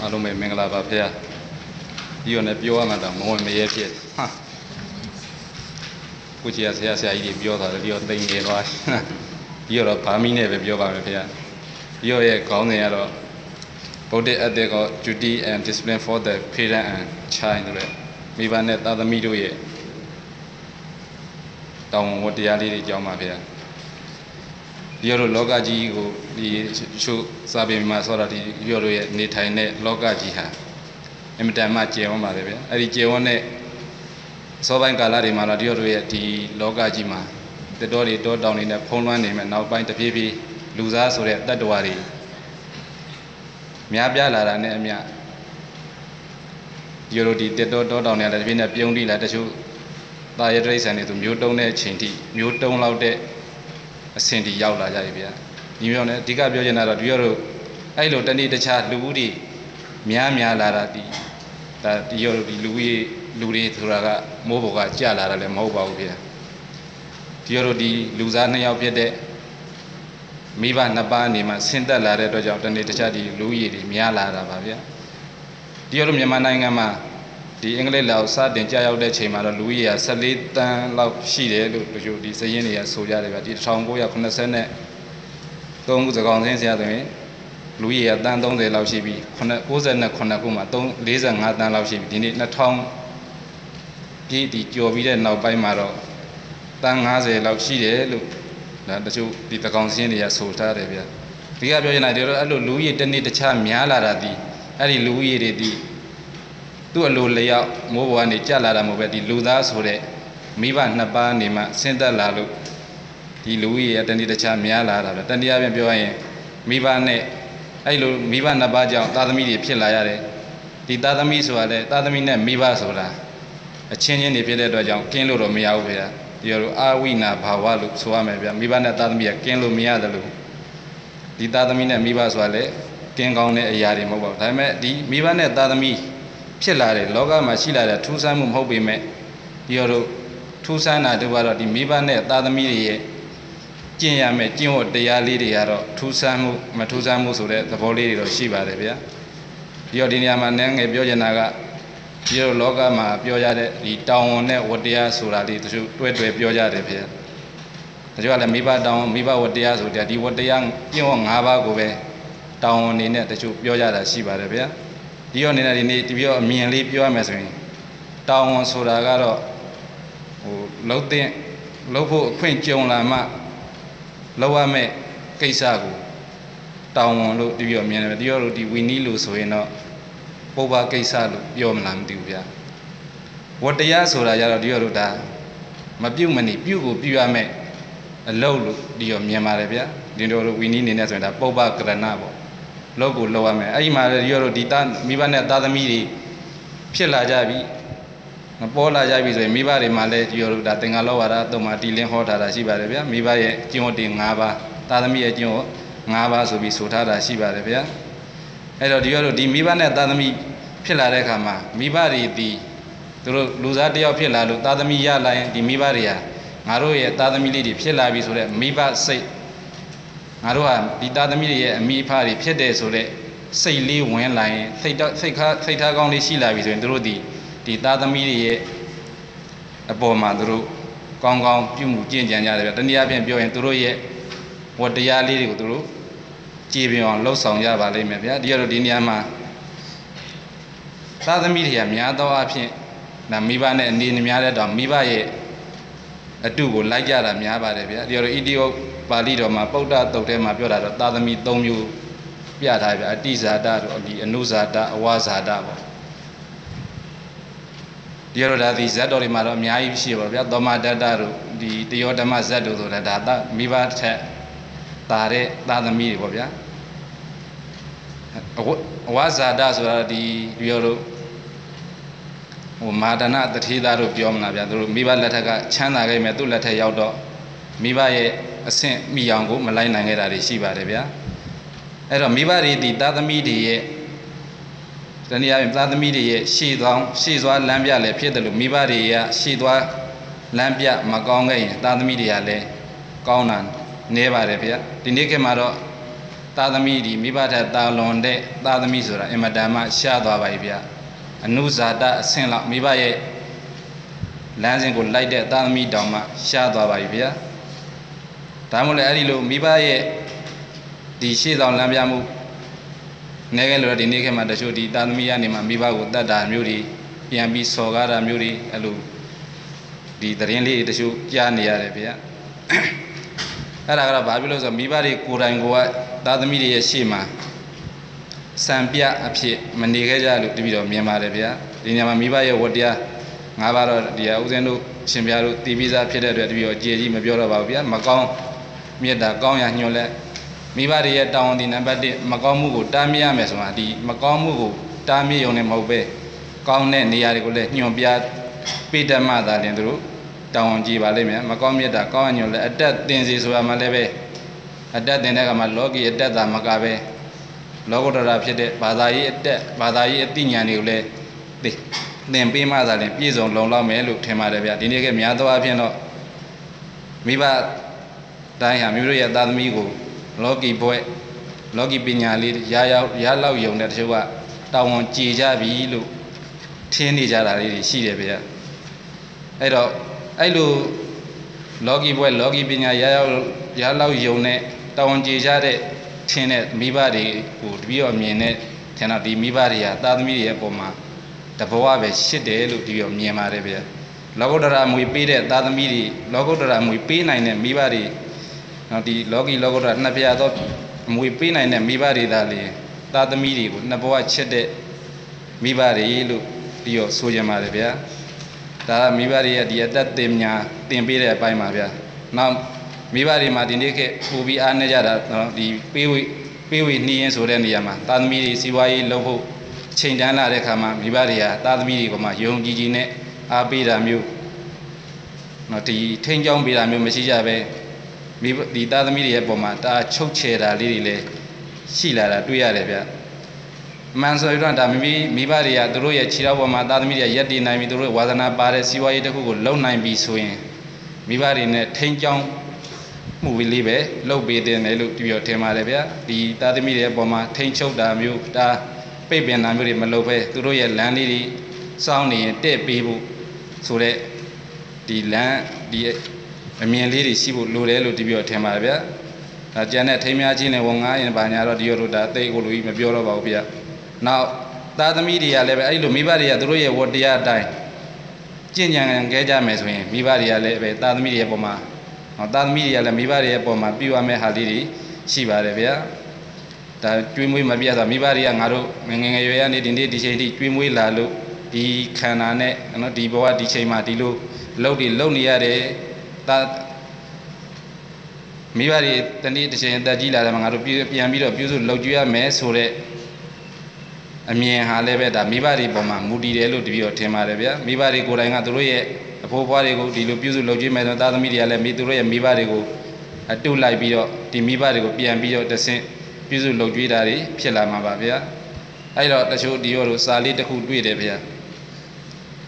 အားလုံးပဲမင်္ဂလာပါဖေ။ဒီရောနဲ့ပြောရမှတော့မဝင်မရဲဖြစ်ဟာကိုကြီးရဆရာဆရာကြီးတွေပြောတာလည်းဒီရောတိမ်နေသွားဒီရောတော့ဗာမီနဲ့ပဲပြောပါမယ်ဖေ။ဒီရောရဲ့ခေါင်းစဉ်ကတော့ Body ethical duty and discipline for the parent and child ဆိုတဲ့မိဘနဲ့သားသမီးတို့ရဲ့တောင်းဝန်တရားလေးတွေကြောင်းပါဖေ။ ဒီရောလောကကြီးကိုဒီချို့စာပေမှာဆိုတာဒီရောတို့ရဲ့နေထိုင်တဲ့လောကကြီးဟာအင်မတန်မှကျယ်ဝန်းပါတယ်ဗျအဲ့ဒီကျယ်ဝန်းတဲ့စောပိုင်းကာလတွေမှာတော့ဒီရောတို့ရဲ့ဒီလောကကြီးမှာတတော်တွေတောတောင်တွေနဲ့ဖုံးလွှမ်းနေမဲ့နောက်ပိုင်းတပြေးပြေးလူစားဆိုတဲ့တတ္တဝါတွေများပြားလာတာနဲ့အမျှဒီရောတို့ဒီတတော်တောတောင်တွေလည်းတပြေးနဲ့ပြုံးတိလာတချို့သာရတရိษံတွေဆိုမျိုးတုံးတဲ့အချိန်ထိမျိုးတုံးလောက်တဲ့ အဆင့်တီရောက်လာကြပြီဗျာညီမျိုးနဲ့အဓိကပြောချင်တာတော့ဒီရောတို့အဲ့လိုတနေ့တခြားလူဦးတွေများများလာတာဒီဒါဒီရောတို့ဒီလူကြီးလူတွေဆိုတာကမိုးဘော်ကကြလာတာလည်းမဟုတ်ပါဘူးဗျာဒီရောတို့ဒီလူသားနှစ်ယောက်ဖြစ်တဲ့မိဘနှစ်ပါးနေမှာဆင်းသက်လာတဲ့အတွက်ကြောင့်တနေ့တခြားဒီလူကြီးတွေများလာတာပါဗျာဒီရောတို့မြန်မာနိုင်ငံမှာ ဒီအင်္ဂလိပ်လောက်စတင်ကြာရောက်တဲ့ချိန်မှာတော့လူကြီးက14တန်းလောက်ရှိတယ်လို့တို့ဒီစည်ရင်းတွေကဆိုကြတယ်ဗျဒီ1980နဲ့3ခုစကောင်စင်းဆရာဆိုရင်လူကြီးကတန်း30လောက်ရှိပြီ98ခုမှာ345တန်းလောက်ရှိပြီဒီနေ့2000ပြည့်ဒီကြော်ပြီးတဲ့နောက်ပိုင်းမှာတော့တန်း90လောက်ရှိတယ်လို့ဒါတချို့ဒီတကောင်စင်းတွေကဆိုထားတယ်ဗျဒီကပြောနေတာဒီတော့အဲ့လိုလူကြီးတစ်နေ့တစ်ခြားများလာတာဒီအဲ့ဒီလူကြီးတွေဒီ သူ့အလိုလျောက်မိုးဘဝကနေကြလာတာမဟုတ်ပဲဒီလူသားဆိုတဲ့မိဘနှစ်ပါးနေမှဆင်းသက်လာလို့ဒီလူကြီးရဲ့တဏှိတခြားများလာတာပဲတဏှိအပြင်ပြောရရင်မိဘနဲ့အဲ့လိုမိဘနှစ်ပါးကြောင့်သာသမီတွေဖြစ်လာရတယ်ဒီသာသမီဆိုတာလေသာသမီနဲ့မိဘဆိုတာအချင်းချင်းတွေဖြစ်တဲ့အတွက်ကြောင့်ကင်းလို့တော့မရဘူးဗျာဒီလိုအာဝိနာဘာဝလို့ဆိုရမယ်ဗျာမိဘနဲ့သာသမီကကင်းလို့မရတယ်လို့ဒီသာသမီနဲ့မိဘဆိုတာလေကင်းကောင်းတဲ့အရာတွေမဟုတ်ပါဘူးဒါပေမဲ့ဒီမိဘနဲ့သာသမီ ဖြစ်လာတဲ့လောကမှာရှိလာတဲ့ထူးဆန်းမှုမဟုတ်ပေမဲ့ဒီလိုထူးဆန်းတာတို့ကတော့ဒီမိဘနဲ့သာသမီတွေရဲ့ကျင့်ရမယ်ကျင့်ဝတ်တရားလေးတွေကတော့ထူးဆန်းမှုမထူးဆန်းမှုဆိုတဲ့သဘောလေးတွေတော့ရှိပါတယ်ဗျာပြီးတော့ဒီနေရာမှာနည်းငယ်ပြောချင်တာကဒီလိုလောကမှာပြောရတဲ့ဒီတောင်းဝန်နဲ့ဝတ္တရားဆိုတာလေးတချို့တွဲတွဲပြောကြတယ်ဗျာတချို့ကလည်းမိဘတောင်းမိဘဝတ္တရားဆိုတဲ့ဒီဝတ္တရားကျင့်ဝတ်၅ပါးကိုပဲတောင်းဝန်နေနဲ့တချို့ပြောကြတာရှိပါတယ်ဗျာ ဒီရောနေတဲ့ဒီနေ့ဒီပြောအမြင်လေးပြောရမယ်ဆိုရင်တောင်းဝန်ဆိုတာကတော့ဟိုလုံးတဲ့လုံးဖို့အခွင့်ကြုံလာမှလောက်ရမယ့်ကိစ္စကိုတောင်းဝန်လို့ဒီပြောမြင်တယ်ဒီရောလို့ဒီဝီနီးလို့ဆိုရင်တော့ပုဗ္ဗကိစ္စလို့ပြောမလားမသိဘူးဗျာဝတ္တရားဆိုတာကြတော့ဒီရောလို့ဒါမပြုတ်မနေပြုတ်ကိုပြုတ်ရမယ်အလုတ်လို့ဒီရောမြင်ပါတယ်ဗျာဒီလိုလို့ဝီနီးနေနေဆိုရင်ဒါပုဗ္ဗကရဏပေါ့ လောက်ကိုလောက်ရမယ်အဲ့ဒီမှာဒီရောလို့ဒီသားမိဘနဲ့သားသမီးတွေဖြစ်လာကြပြီမပေါ်လာကြပြီဆိုရင်မိဘတွေမှာလည်းဒီလိုဒါသင်္ကာလောဝါဒတုံမှာတီလင်းဟောထားတာရှိပါတယ်ဗျာမိဘရဲ့ကျင့်ဝတ်တွေ၅ပါးသားသမီးရဲ့ကျင့်ဝတ်၅ပါးဆိုပြီးဆိုထားတာရှိပါတယ်ဗျာအဲ့တော့ဒီလိုဒီမိဘနဲ့သားသမီးဖြစ်လာတဲ့အခါမှာမိဘတွေဒီသူတို့လူသားတယောက်ဖြစ်လာလို့သားသမီးရလာရင်ဒီမိဘတွေဟာငါတို့ရဲ့သားသမီးလေးတွေဖြစ်လာပြီဆိုတော့မိဘစိတ် ငါတို့ဟာဒီသားသမီးတွေရဲ့အမိအဖတွေဖြစ်တယ်ဆိုတော့စိတ်လေးဝင်လာရင်စိတ်စိတ်ခါစိတ်ထားကောင်းလေးရှိလာပြီဆိုရင်တို့ဒီဒီသားသမီးတွေရဲ့အပေါ်မှာတို့ကောင်းကောင်းပြုမှုကျင့်ကြံကြတယ်ဗျတနည်းအားဖြင့်ပြောရင်တို့ရဲ့ဝတ္တရားလေးတွေကိုတို့ကြည်ပြောင်လှုပ်ဆောင်ကြပါလိမ့်မယ်ဗျာဒီကတော့ဒီနေရာမှာသားသမီးတွေကများသောအားဖြင့်ဒါမိဘနဲ့အနေနဲ့များတဲ့တော့မိဘရဲ့အတုကိုလိုက်ကြတာများပါတယ်ဗျာဒီတော့ဣတိယ ပါဠိတော်မှာပုဒ္ဒတုတ်ထဲမှာပြောတာတော့သားသမီး၃မျိုးပြထားဗျာအတိဇာတတို့ဒီအနုဇာတအဝါဇာတပေါ့ဒီရောဒါဒီဇတ်တော်တွေမှာတော့အများကြီးရှိပါဗျာသောမတတ္တတို့ဒီတယောဓမ္မဇတ်တို့ဆိုတာဒါသမိဘထက်တာတဲ့သာသမီတွေပေါ့ဗျာအဝါဇာတဆိုတာဒီဒီရောတို့ဟိုမာဒနာတထေသားတို့ပြောမလားဗျာသူတို့မိဘလက်ထက်ကချမ်းသာခဲ့မယ်သူ့လက်ထက်ရောက်တော့ မိဘရဲ့အဆင့်မိအောင်ကိုမလိုက်နိုင်ခဲ့တာတွေရှိပါတယ်ဗျာအဲ့တော့မိဘတွေဒီသာသမီတွေရဲ့တနည်းအားဖြင့်သာသမီတွေရဲ့ရှေ့သွားရှေ့သွားလမ်းပြလည်းဖြစ်တယ်လို့မိဘတွေရဲ့ရှေ့သွားလမ်းပြမကောင်းခဲ့ရင်သာသမီတွေကလည်းကောင်းတာနေပါတယ်ဗျာဒီနေ့ခေတ်မှာတော့သသားသမီးဒီမိဘထက်တာလွန်တဲ့သားသမီးဆိုတာအင်မတန်မှရှားသွားပါပြီဗျအနုဇာတအဆင့်လောက်မိဘရဲ့လမ်းစဉ်ကိုလိုက်တဲ့သားသမီးတောင်မှရှားသွားပါပြီဗျ ဒါမှမဟုတ်လည်းအဲ့ဒီလိုမိဘရဲ့ဒီရှေ့ဆောင်လမ်းပြမှုနေခဲ့လို့ဒီနေ့ခေတ်မှာတချို့ဒီသားသမီးကနေမှမိဘကိုတတ်တာမျိုးတွေပြန်ပြီးစော်ကားတာမျိုးတွေအဲ့လိုဒီသတင်းလေးတွေတချို့ကြားနေရတယ်ဗျအဲ့ဒါကတော့ဘာဖြစ်လို့ဆိုတော့မိဘတွေကိုယ်တိုင်ကိုယ်ကသားသမီးတွေရဲ့ရှေ့မှာစံပြအဖြစ်မနေခဲ့ကြလို့တပည့်တော်မြင်ပါတယ်ဗျာဒီညမှာမိဘရဲ့ဝတ္တရားငါးပါးတော့ဒီဟာဦးဇင်းတို့ရှင်ပြားတို့တည်ပြီးသားဖြစ်တဲ့အတွက်တပည့်တော်ကြည်ကြီးမပြောတော့ပါဘူးဗျာမကောင်း မြတ်တာကောင်းရညွှန်လဲမိဘတွေရဲ့တောင်းဒီနံပါတ်1မကောင်းမှုကိုတားမြစ်ရမယ်ဆိုတာဒီမကောင်းမှုကိုတားမြစ်ရုံနဲ့မဟုတ်ပဲကောင်းတဲ့နေရာတွေကိုလည်းညွှန်ပြပေးတတ်မှသာလျှင်သူတို့တောင်းကြည့်ပါလိမ့်မယ်မကောင်းမြတ်တာကောင်းရညွှန်လဲအတက်တင်စီဆိုတာမှလည်းပဲအတက်တင်တဲ့ကမှာလောကီအတက်တာမကပဲလောကုတ္တရာဖြစ်တဲ့ဘာသာရေးအတက်ဘာသာရေးအသိဉာဏ်တွေကိုလည်းသိသင်ပေးမှသာလျှင်ပြည့်စုံလုံလောက်မယ်လို့ထင်ပါတယ်ဗျဒီနေ့ကများသောအားဖြင့်တော့မိဘ တိုင်းဟာမိမိတို့ရဲ့သားသမီးကိုလောကီဘွဲ့လောကီပညာလေးရရောက်ရလောက်ယုံတဲ့တချို့ကတောင်းဝန်ကြည်ကြပြီလို့ထင်းနေကြတာလေးတွေရှိတယ်ဗျအဲ့တော့အဲ့လိုလောကီဘွဲ့လောကီပညာရရောက်ရလောက်ယုံတဲ့တောင်းဝန်ကြည်ကြတဲ့ထင်းတဲ့မိဘတွေကိုတပည့်တော်မြင်တဲ့ထင်တော့ဒီမိဘတွေကသားသမီးတွေရဲ့ပုံမှာတဘဝပဲရှစ်တယ်လို့တပည့်တော်မြင်ပါတယ်ဗျလောကုတ္တရာမွေပေးတဲ့သားသမီးတွေလောကုတ္တရာမွေပေးနိုင်တဲ့မိဘတွေ နော်ဒီလောကီလောကုတ္တရာနှစ်ပြားသောအမွေပေးနိုင်တဲ့မိဘတွေသာလေသားသမီးတွေကိုနှစ်ဘဝချစ်တဲ့မိဘတွေလို့ပြီးတော့ဆိုကြပါတယ်ဗျာဒါကမိဘတွေရဲ့ဒီအသက်တင်ညာတင်ပေးတဲ့အပိုင်းပါဗျာနောက်မိဘတွေမှာဒီနေ့ခေတ်ပူပြီးအားနေကြတာနော်ဒီပေးဝေပေးဝေနှီးရင်ဆိုတဲ့နေရာမှာသားသမီးတွေစီးပွားရေးလုပ်ဖို့ချိန်တန်းလာတဲ့ခါမှာမိဘတွေကသားသမီးတွေကမှယုံကြည်ကြည်နဲ့အားပေးတာမျိုးနော်ဒီထိန်းချောင်းပေးတာမျိုးမရှိကြပဲ မိဒီသားသမီးတွေရဲ့ပုံမှာဒါချုပ်ချယ်တာလေးတွေလည်းရှိလာတာတွေ့ရတယ်ဗျအမှန်ဆိုရင်တော့ဒါမိမိမိဘတွေကသူတို့ရဲ့ခြေထောက်ပေါ်မှာသားသမီးတွေရက်တည်နိုင်ပြီသူတို့ဝါသနာပါတဲ့စီးပွားရေးတစ်ခုကိုလုံနိုင်ပြီဆိုရင်မိဘတွေနဲ့ထိန်းချောင်းမှုလေးပဲလှုပ်ပေးတယ်လို့ပြောထင်ပါတယ်ဗျဒီသားသမီးတွေရဲ့ပုံမှာထိန်းချုပ်တာမျိုးဒါပိတ်ပင်တာမျိုးတွေမလုပ်ပဲသူတို့ရဲ့လမ်းလေးတွေစောင်းနေရင်တဲ့ပေးဖို့ဆိုတဲ့ဒီလမ်းဒီ အမြင်လေးတွေရှိဖို့လိုတယ်လို့ဒီပြောထင်ပါတယ်ဗျာဒါကြံတဲ့ထိမ်းများချင်းနဲ့ဝန်ငားရင်ဘာညာတော့ဒီရောတို့ဒါသိကိုလူကြီးမပြောတော့ပါဘူးဗျာနောက်သားသမီးတွေကလည်းပဲအဲ့လိုမိဘတွေကသူတို့ရဲ့ဝတ္တရားအတိုင်းကြင်ကြံခဲ့ကြမယ်ဆိုရင်မိဘတွေကလည်းပဲသားသမီးတွေရဲ့ပုံမှာဟောသားသမီးတွေကလည်းမိဘတွေရဲ့ပုံမှာပြုရမယ့်ဟာလေးတွေရှိပါတယ်ဗျာဒါကျွေးမွေးမပြတ်တာမိဘတွေကငါတို့ငငယ်ငယ်ရွယ်ရနေဒီနေ့ဒီချိန်ထိကျွေးမွေးလာလို့ဒီခန္ဓာနဲ့နော်ဒီဘဝဒီချိန်မှာဒီလိုလှုပ်တွေလှုပ်နေရတယ်ဒါ မိဘတွေတနေ့တစ်ချိန်တက်ကြီးလာတယ်မှာငါတို့ပြန်ပြီးတော့ပြုစုလှုပ်ကြွရမယ်ဆိုတဲ့အမြင်ဟာလည်းပဲဒါမိဘတွေပုံမှာမူတည်တယ်လို့တပည့်တော်ထင်ပါတယ်ဗျာမိဘတွေကိုယ်တိုင်ကသူတို့ရဲ့အဖိုးဖွားတွေကိုဒီလိုပြုစုလှုပ်ကြွမယ်ဆိုသားသမီးတွေကလည်းမိသူတို့ရဲ့မိဘတွေကိုအတုလိုက်ပြီးတော့ဒီမိဘတွေကိုပြန်ပြီးတော့တဆင့်ပြုစုလှုပ်ကြွတာတွေဖြစ်လာမှာပါဗျာအဲ့တော့တချို့ဒီရောတို့စာလေးတစ်ခုတွေ့တယ်ဗျာ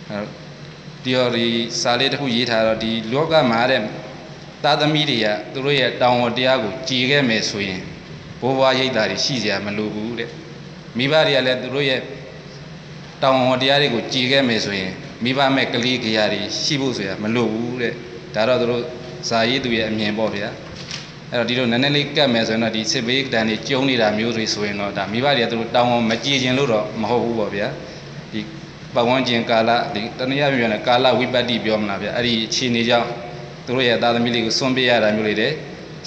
အဲ့ဒီ ရောဒီစာလေးတစ်ခုရေးထားတော့ဒီလောကမှာတဲ့သားသမီးတွေကသူတို့ရဲ့တောင်းဝတရားကိုကြည်ခဲ့မယ်ဆိုရင်ဘိုးဘွားရိတ်တာတွေရှိစရာမလိုဘူးတဲ့မိဘတွေကလည်းသူတို့ရဲ့တောင်းဝတရားတွေကိုကြည်ခဲ့မယ်ဆိုရင်မိဘမဲ့ကလေးကြရာတွေရှိဖို့ဆိုရမလိုဘူးတဲ့ဒါတော့သူတို့ဇာရေးသူရဲ့အမြင်ပေါ့ဗျာအဲ့တော့ဒီလိုနည်းနည်းလေးကတ်မယ်ဆိုရင်တော့ဒီစစ်ဘေးတန်တွေကျုံနေတာမျိုးတွေဆိုရင်တော့ဒါမိဘတွေကသူတို့တောင်းဝမကြည်ခြင်းလို့တော့မဟုတ်ဘူးပေါ့ဗျာဒီ ပတ်ဝန်းကျင်ကာလဒီတနည်းအားဖြင့်လည်းကာလဝိပတ္တိပြောမလားဗျာအဲ့ဒီအခြေအနေကြောင့်သူတို့ရဲ့သားသမီးလေးကိုစွန့်ပေးရတာမျိုးတွေတဲ့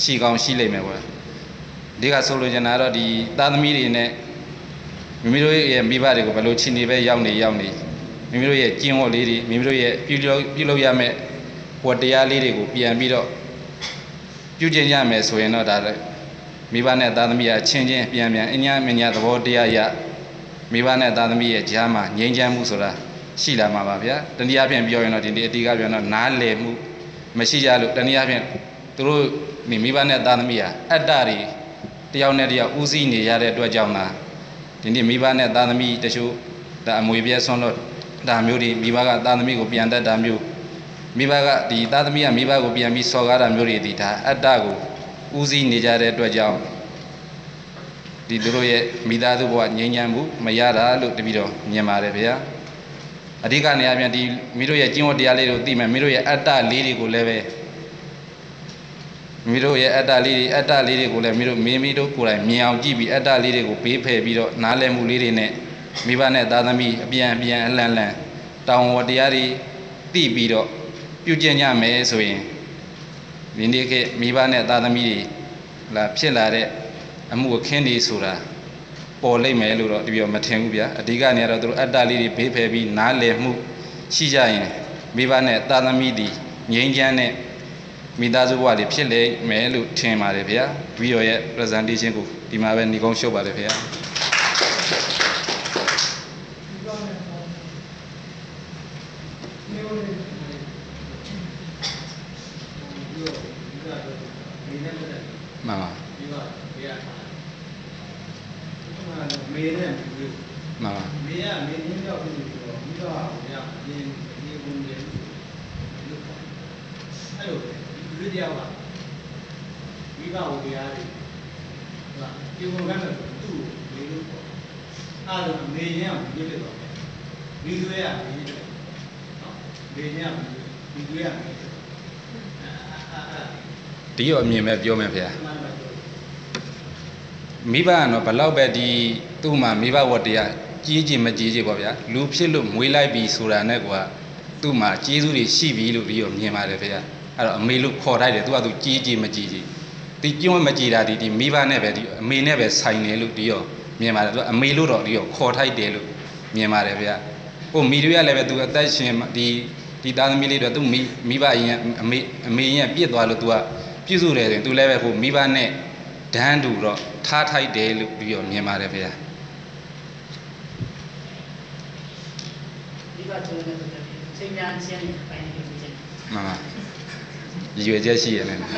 ရှိကောင်းရှိလိမ့်မယ်ပေါ့ဒီကဆိုလိုချင်တာတော့ဒီသားသမီးတွေနဲ့မိမိတို့ရဲ့မိဘတွေကိုဘယ်လိုခြေနေပဲရောက်နေရောက်နေမိမိတို့ရဲ့ကျင့်ဝတ်လေးတွေမိမိတို့ရဲ့ပြုလုပ်ပြုလုပ်ရမယ့်ဝတ္တရားလေးတွေကိုပြန်ပြီးတော့ပြုကျင့်ရမယ်ဆိုရင်တော့ဒါလည်းမိဘနဲ့သားသမီးအချင်းချင်းပြန်ပြန်အညာမညာသဘောတရားရ မိဘနဲ့သားသမီးရဲ့ကြားမှာငြိမ်းချမ်းမှုဆိုတာရှိလာမှာပါဗျာတနည်းအားဖြင့်ပြောရင်တော့ဒီနေ့အတိကပြောရင်တော့နားလည်မှုမရှိကြလို့တနည်းအားဖြင့်သူတို့မိမိဘနဲ့သားသမီးဟာအတ္တတွေတယောက်နဲ့တယောက်ဦးစီးနေရတဲ့အတွက်ကြောင့်လားဒီနေ့မိဘနဲ့သားသမီးတချို့ဒါအမွေပြဲဆွန်းလို့ဒါမျိုးတွေမိဘကသားသမီးကိုပြန်တတ်တာမျိုးမိဘကဒီသားသမီးကမိဘကိုပြန်ပြီးစော်ကားတာမျိုးတွေဒီဒါအတ္တကိုဦးစီးနေကြတဲ့အတွက်ကြောင့် ဒီသူတို့ရဲ့မိသားစုဘဝငြိမ်းချမ်းမှုမရတာလို့တပည့်တော်မြင်ပါတယ်ဗျာအဓိကနေအပြင်ဒီမိတို့ရဲ့ကျင့်ဝတ်တရားလေးတွေကိုသိမယ်မိတို့ရဲ့အတ္တလေးတွေကိုလည်းပဲမိတို့ရဲ့အတ္တလေးတွေအတ္တလေးတွေကိုလည်းမိတို့မိမိတို့ကိုယ်တိုင်မြင်အောင်ကြည့်ပြီးအတ္တလေးတွေကိုဘေးဖယ်ပြီးတော့နားလည်မှုလေးတွေနဲ့မိဘနဲ့သားသမီးအပြန်အပြန်အလန့်လန့်တောင်းဝတရားတွေသိပြီးတော့ပြုကျင့်ကြမယ်ဆိုရင်ဒီနေ့ခေတ်မိဘနဲ့သားသမီးတွေလာဖြစ်လာတဲ့ အမှုအခင်းတွေဆိုတာပေါ်လိမ့်မယ်လို့တော့တပြည့်မထင်ဘူးဗျာအဓိကနေကတော့သူတို့အတ္တလေးတွေဘေးဖယ်ပြီးနားလည်မှုရှိကြရင်မိဘနဲ့သားသမီးတွေငြိမ်းချမ်းတဲ့မိသားစုဘဝတွေဖြစ်လိမ့်မယ်လို့ထင်ပါတယ်ဗျာဗီဒီယိုရဲ့ presentation ကိုဒီမှာပဲညီကုန်းရှုပ်ပါတယ်ဗျာ မှန်ပါမေးတဲ့လူမှန်ပါမေးရမေးရင်းတော့ပြီးတော့ပြီးတော့ဘုရားဒီဒီဘုံရဲ့လို့ပေါ့အဲ့လိုလူတယောက်ကမိဘဝတရားတွေဟုတ်ဒီဘုံကလည်းသူ့ကိုမေးလို့ပေါ့အဲ့လိုမေးရင်ကမေးလို့တော့မိသွေးရမေးတယ်နော်မေးရင်ကမိသွေးရမေးတယ်အာအာဒီရောအမြင်ပဲပြောမယ်ဗျာမှန်ပါတော့ မိဘကတော့ဘလောက်ပဲဒီသူ့မှာမိဘဝတ္တရားကြီးကြီးမကြီးကြီးပေါ့ဗျာလူဖြစ်လို့မွေးလိုက်ပြီဆိုတာနဲ့ကွာသူ့မှာကျေးဇူးတွေရှိပြီလို့ပြီးတော့မြင်ပါတယ်ဗျာအဲ့တော့အမေလို့ခေါ်လိုက်တယ်သူကသူကြီးကြီးမကြီးကြီးဒီကျွန်းမကြီးတာဒီဒီမိဘနဲ့ပဲဒီအမေနဲ့ပဲဆိုင်တယ်လို့ဒီရောမြင်ပါတယ်သူကအမေလို့တော့ဒီရောခေါ်ထိုက်တယ်လို့မြင်ပါတယ်ဗျာဟိုမိတွေကလည်းပဲသူအသက်ရှင်ဒီဒီသားသမီးလေးတွေသူမိမိဘရင်အမေအမေရင်ပြစ်သွားလို့သူကပြည့်စုံတယ်ဆိုရင်သူလည်းပဲဟိုမိဘနဲ့ ဒန်းတူတော့ထားထိုက်တယ်လို့ပြီးတော့မြင်ပါတယ်ဗျာဒီကကျုံနေတဲ့ချိန်များချင်းပိုင်းနေပြီချင်းမှန်ပါရည်ရွယ်ချက်ရှိရတယ်နော်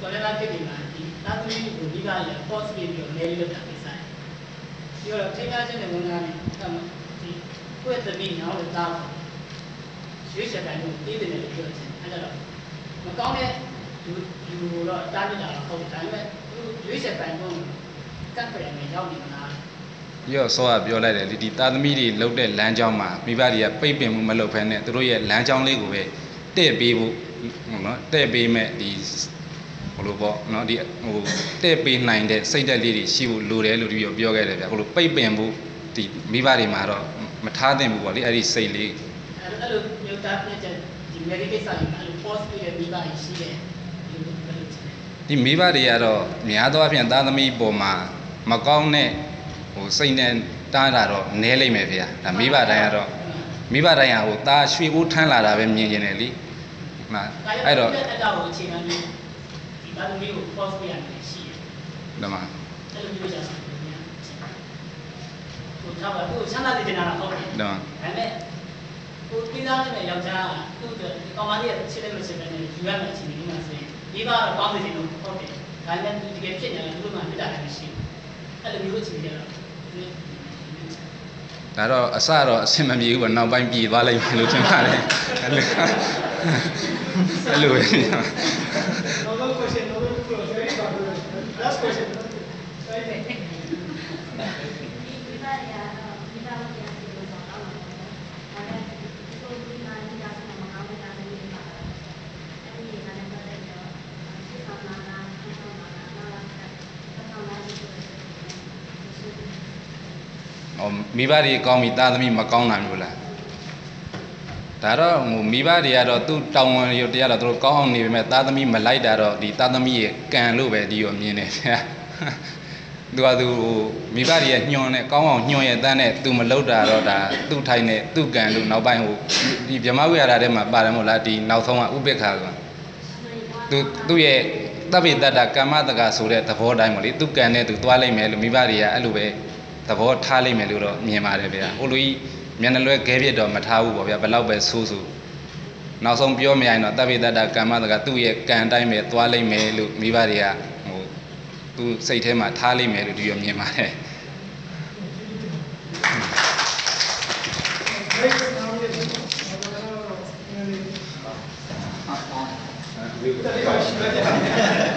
တော်လည်းဖြစ်နေမှာဒီတာသမီးကိုဒီကလည်း post ပြီးတော့လဲလို့တာပြဆိုင်ဒီတော့ချိန်များချင်းနဲ့ဝန်သားနေဒီကိုယ့်သမီးနောက်တော့တာရွေးချက်တိုင်းကိုတည်တယ်လို့ပြောချင်အဲ့တော့မကောင်းတဲ့ လူလူတော့တားနေတာတော့ဟုတ်တယ်ဒါပေမဲ့ရွေးချက်တိုင်းကိုကတ်ပြန်နေရောက်နေမလားပြီးတော့စောကပြောလိုက်တယ်ဒီဒီသားသမီးတွေလှုပ်တဲ့လမ်းကြောင်းမှာမိဘတွေကပိတ်ပင်မှုမလုပ်ဖ ೇನೆ သူတို့ရဲ့လမ်းကြောင်းလေးကိုပဲတဲ့ပေးဖို့ဟုတ်နော်တဲ့ပေးမဲ့ဒီဟိုလိုပေါ့နော်ဒီဟိုတဲ့ပေးနိုင်တဲ့စိတ်ဓာတ်လေးတွေရှိဖို့လိုတယ်လို့ဒီပြောပြောခဲ့တယ်ဗျာဟိုလိုပိတ်ပင်ဖို့ဒီမိဘတွေမှာတော့မထားသင့်ဘူးပေါ့လေအဲ့ဒီစိတ်လေးအဲ့လိုမျိုးတာပြချက်ဒီ medical science အဲ့လို post ပြီးတဲ့မိဘကြီးရှိတယ်ဒီလိုပဲလို့ချင်တယ် ဒီမိဘတွေကတော့များသောအားဖြင့်သားသမီးပေါ်မှာမကောင်းတဲ့ဟိုစိတ်နဲ့တားတာတော့နည်းလိမ့်မယ်ဗျာဒါမိဘတိုင်းကတော့မိဘတိုင်းဟာဟိုသားရွှေကိုထမ်းလာတာပဲမြင်နေတယ်လीမှန်အဲ့တော့အဲ့တော့ကိုအခြေခံပြီးဒီဘာလို့မျိုးကို post ပြရတယ်ရှိတယ်ဒီမှာအဲ့လိုမျိုးကြတာဟိုတော့သူချမ်းသာတဲ့နေတာဟုတ်တယ်ဒီမှာဒါပေမဲ့ဟိုပြီးသားတဲ့ယောက်ျားကသူ့ကောင်မလေးရဲ့ချစ်တဲ့မချစ်တဲ့ယူရမယ်ချင်နေမှာဆိုရင် ဒီကတော့ကောင်းတယ်လို့ဟုတ်တယ်ဒါပေမဲ့တကယ်ဖြစ်နေတယ်သူတို့မှမြစ်တာလည်းမရှိဘူးအဲ့လိုမျိုးချင်ကြတော့ဒါတော့အစတော့အဆင်မပြေဘူးပေါ့နောက်ပိုင်းပြေသွားလိုက်မယ်လို့ထင်ပါတယ်အဲ့လိုအဲ့လိုပဲ Another question, another question. Very good. Last question. Sorry. ဒီဒီပါရတော့ဒီပါလို့ပြန်ပြီးတော့တော့အောင်ပါတော့ဒါနဲ့ဒီလိုဒီမှာဒီကဆက်မှာမကောင်းတဲ့နေပါတော့အဲ့ဒီကလည်းတော့တဲ့တော့ဒီဆောင်လာတာဒီဆောင်လာတာလာလာဆက်ဆောင်လာပြီးတော့ ဟော မိဘတွေကောင်းပြီသားသမီးမကောင်းတာမျိုးလားဒါတော့ဟိုမိဘတွေကတော့သူ့တောင်းဝန်ရုပ်တရားတော့သူတို့ကောင်းအောင်နေပေမဲ့သားသမီးမလိုက်တာတော့ဒီသားသမီးရဲ့ကံလို့ပဲဒီရောမြင်တယ်ဗျာသူကသူဟိုမိဘတွေရဲ့ညွန်နဲ့ကောင်းအောင်ညွန်ရဲ့တန်းနဲ့သူမလုပ်တာတော့ဒါသူ့ထိုင်နဲ့သူ့ကံလို့နောက်ပိုင်းဟိုဒီဗြဟ္မဝိဟာရထဲမှာပါတယ်မို့လားဒီနောက်ဆုံးကဥပိ္ပခါဆိုတာသူသူ့ရဲ့တပ်ပိတ္တကမ္မတကဆိုတဲ့သဘောတိုင်းပေါ့လေသူကံနဲ့သူသွားလိုက်မယ်လို့မိဘတွေကအဲ့လိုပဲ သဘောထားလိုက်မယ်လို့တော့မြင်ပါတယ်ဗျာဟိုလိုကြီးမျက်နှာလွဲခဲပြစ်တော့မထားဘူးပေါ့ဗျာဘယ်တော့ပဲဆိုးဆိုးနောက်ဆုံးပြောမရရင်တော့တပ်ပိတ္တကမ္မတကသူ့ရဲ့ကံတိုင်းပဲသွားလိုက်မယ်လို့မိဘတွေကဟိုသူစိတ်ထဲမှာထားလိုက်မယ်လို့ဒီရောမြင်ပါတယ် Great. Now we are-